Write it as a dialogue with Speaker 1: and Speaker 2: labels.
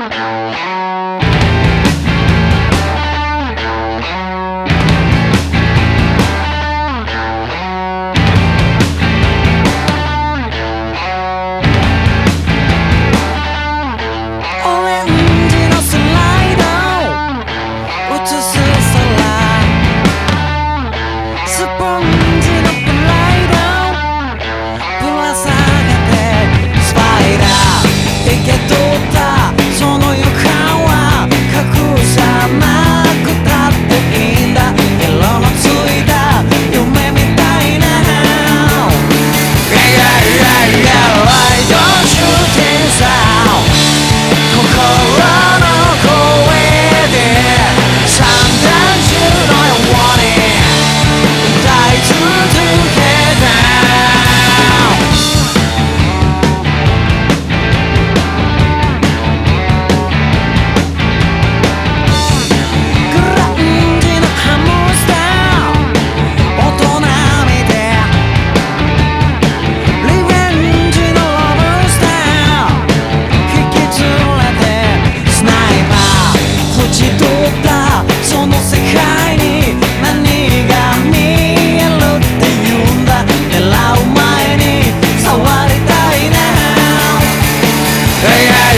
Speaker 1: Música